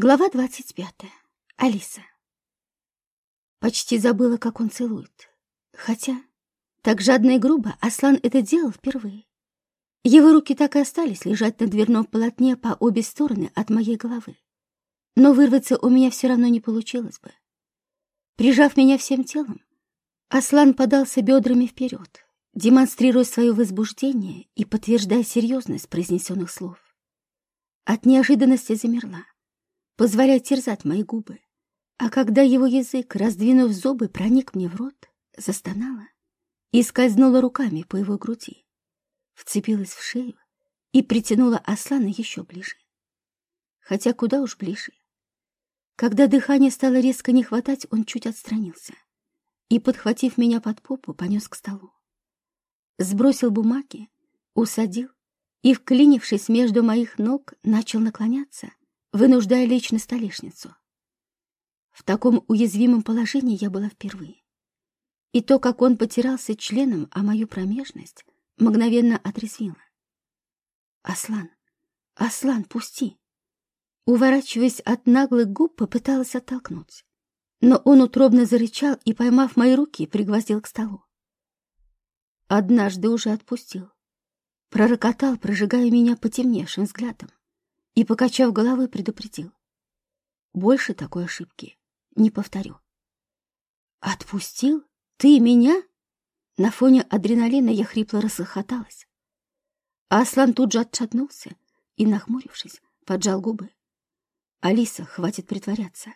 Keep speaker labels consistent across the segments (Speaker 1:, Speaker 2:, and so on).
Speaker 1: Глава двадцать пятая. Алиса. Почти забыла, как он целует. Хотя, так жадно и грубо Аслан это делал впервые. Его руки так и остались лежать на дверном полотне по обе стороны от моей головы. Но вырваться у меня все равно не получилось бы. Прижав меня всем телом, Аслан подался бедрами вперед, демонстрируя свое возбуждение и подтверждая серьезность произнесенных слов. От неожиданности замерла позволяя терзать мои губы. А когда его язык, раздвинув зубы, проник мне в рот, застонала и скользнула руками по его груди, вцепилась в шею и притянула Аслана еще ближе. Хотя куда уж ближе. Когда дыхание стало резко не хватать, он чуть отстранился и, подхватив меня под попу, понес к столу. Сбросил бумаги, усадил и, вклинившись между моих ног, начал наклоняться, вынуждая лечь на столешницу. В таком уязвимом положении я была впервые. И то, как он потирался членом о мою промежность, мгновенно отрезвило. «Аслан! Аслан, пусти!» Уворачиваясь от наглых губ, попыталась оттолкнуть. Но он утробно зарычал и, поймав мои руки, пригвоздил к столу. Однажды уже отпустил. Пророкотал, прожигая меня потемневшим взглядом и, покачав головой, предупредил. Больше такой ошибки не повторю. «Отпустил? Ты меня?» На фоне адреналина я хрипло расхохоталась. Аслан тут же отшатнулся и, нахмурившись, поджал губы. «Алиса, хватит притворяться.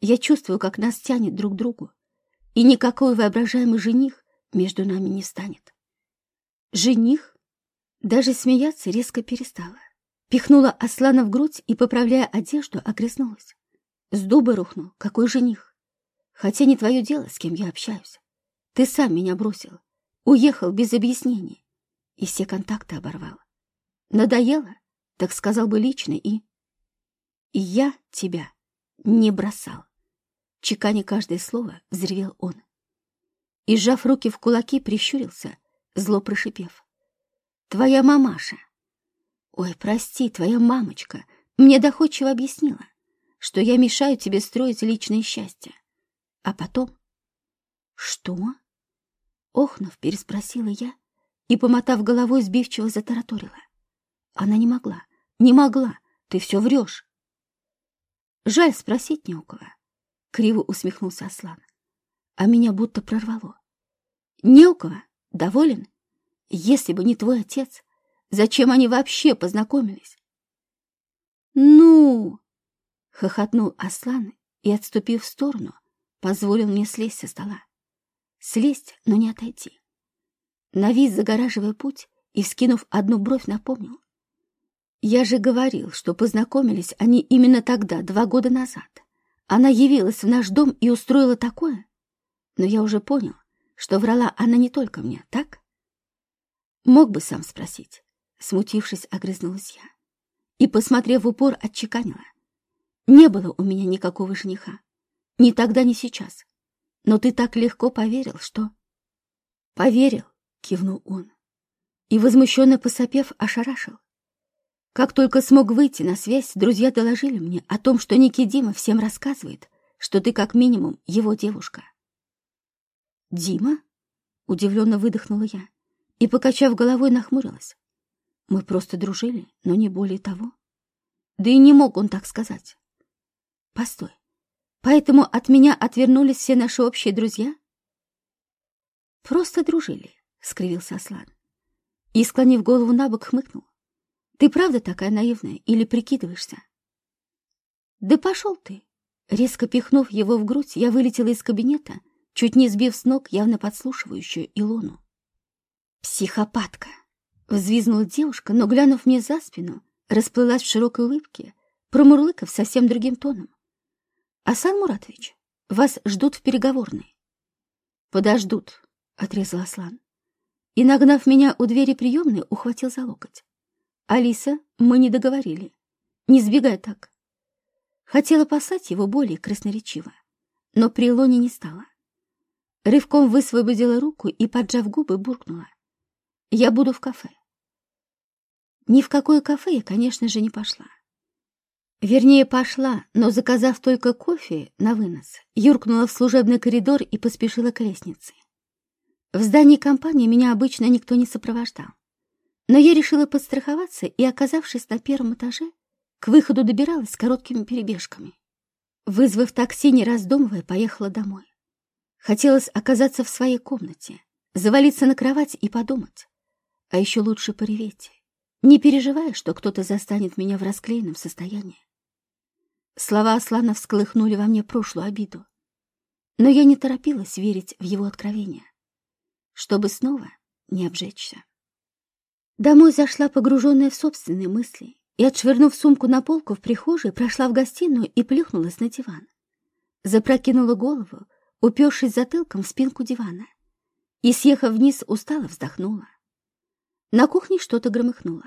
Speaker 1: Я чувствую, как нас тянет друг к другу, и никакой воображаемый жених между нами не станет». «Жених?» Даже смеяться резко перестала. Пихнула Аслана в грудь и, поправляя одежду, окрестнулась. С дуба рухнул, какой жених. Хотя не твое дело, с кем я общаюсь. Ты сам меня бросил, уехал без объяснений и все контакты оборвал. Надоело, так сказал бы лично и... И я тебя не бросал. Чеканя каждое слово, взревел он. И, сжав руки в кулаки, прищурился, зло прошипев. Твоя мамаша «Ой, прости, твоя мамочка мне доходчиво объяснила, что я мешаю тебе строить личное счастье. А потом...» «Что?» Охнув, переспросила я и, помотав головой, сбивчиво затараторила. Она не могла, не могла, ты все врешь. Жаль спросить не у кого. Криво усмехнулся Аслан. А меня будто прорвало. Не у кого? Доволен? Если бы не твой отец, Зачем они вообще познакомились? «Ну!» — хохотнул Аслан и, отступив в сторону, позволил мне слезть со стола. Слезть, но не отойти. Навис, загораживая путь, и, вскинув одну бровь, напомнил. «Я же говорил, что познакомились они именно тогда, два года назад. Она явилась в наш дом и устроила такое. Но я уже понял, что врала она не только мне, так? Мог бы сам спросить. Смутившись, огрызнулась я. И, посмотрев в упор, отчеканила. Не было у меня никакого жениха. Ни тогда, ни сейчас. Но ты так легко поверил, что... Поверил, кивнул он. И, возмущенно посопев, ошарашил. Как только смог выйти на связь, друзья доложили мне о том, что Ники Дима всем рассказывает, что ты как минимум его девушка. «Дима?» — удивленно выдохнула я и, покачав головой, нахмурилась. Мы просто дружили, но не более того. Да и не мог он так сказать. Постой, поэтому от меня отвернулись все наши общие друзья? Просто дружили, — скривился Аслан. И, склонив голову на бок, хмыкнул. Ты правда такая наивная или прикидываешься? Да пошел ты! Резко пихнув его в грудь, я вылетела из кабинета, чуть не сбив с ног явно подслушивающую Илону. Психопатка! Взвизнула девушка, но, глянув мне за спину, расплылась в широкой улыбке, промурлыкав совсем другим тоном. «Асан Муратович, вас ждут в переговорной». «Подождут», — отрезал Аслан. И, нагнав меня у двери приемной, ухватил за локоть. «Алиса, мы не договорили. Не сбегай так». Хотела послать его более красноречиво, но при Илоне не стала. Рывком высвободила руку и, поджав губы, буркнула. «Я буду в кафе». Ни в какое кафе я, конечно же, не пошла. Вернее, пошла, но, заказав только кофе на вынос, юркнула в служебный коридор и поспешила к лестнице. В здании компании меня обычно никто не сопровождал. Но я решила подстраховаться и, оказавшись на первом этаже, к выходу добиралась с короткими перебежками. Вызвав такси, не раздумывая, поехала домой. Хотелось оказаться в своей комнате, завалиться на кровать и подумать. А еще лучше пореветь, не переживая, что кто-то застанет меня в расклеенном состоянии. Слова Аслана всколыхнули во мне прошлую обиду. Но я не торопилась верить в его откровение, чтобы снова не обжечься. Домой зашла погруженная в собственные мысли и, отшвырнув сумку на полку в прихожей, прошла в гостиную и плюхнулась на диван. Запрокинула голову, упершись затылком в спинку дивана, и, съехав вниз, устало вздохнула. На кухне что-то громыхнуло.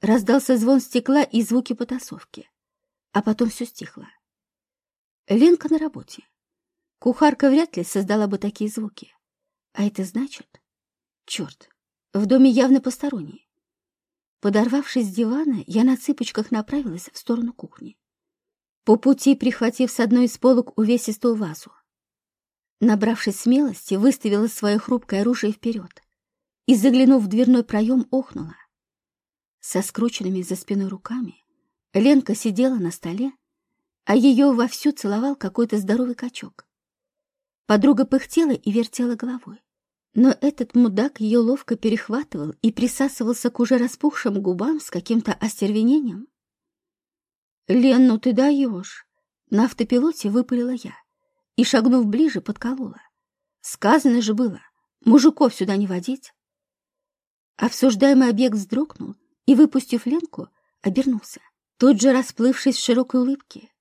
Speaker 1: Раздался звон стекла и звуки потасовки а потом все стихло. Ленка на работе. Кухарка вряд ли создала бы такие звуки. А это значит... Черт, в доме явно посторонние. Подорвавшись с дивана, я на цыпочках направилась в сторону кухни. По пути, прихватив с одной из полок увесистую вазу. Набравшись смелости, выставила свое хрупкое оружие вперед и, заглянув в дверной проем, охнула. Со скрученными за спиной руками Ленка сидела на столе, а ее вовсю целовал какой-то здоровый качок. Подруга пыхтела и вертела головой. Но этот мудак ее ловко перехватывал и присасывался к уже распухшим губам с каким-то остервенением. «Лен, ну ты даешь!» На автопилоте выпалила я и, шагнув ближе, подколола. Сказано же было, мужиков сюда не водить. Обсуждаемый объект вздрогнул и, выпустив Ленку, обернулся тут же расплывшись в широкой улыбке.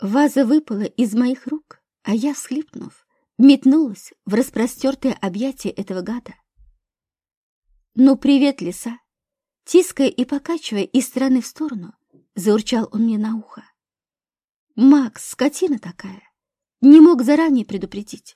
Speaker 1: Ваза выпала из моих рук, а я, всхлипнув, метнулась в распростертое объятие этого гада. «Ну, привет, лиса!» Тиская и покачивая из стороны в сторону, заурчал он мне на ухо. «Макс, скотина такая! Не мог заранее предупредить!»